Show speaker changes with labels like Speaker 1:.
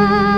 Speaker 1: Bye.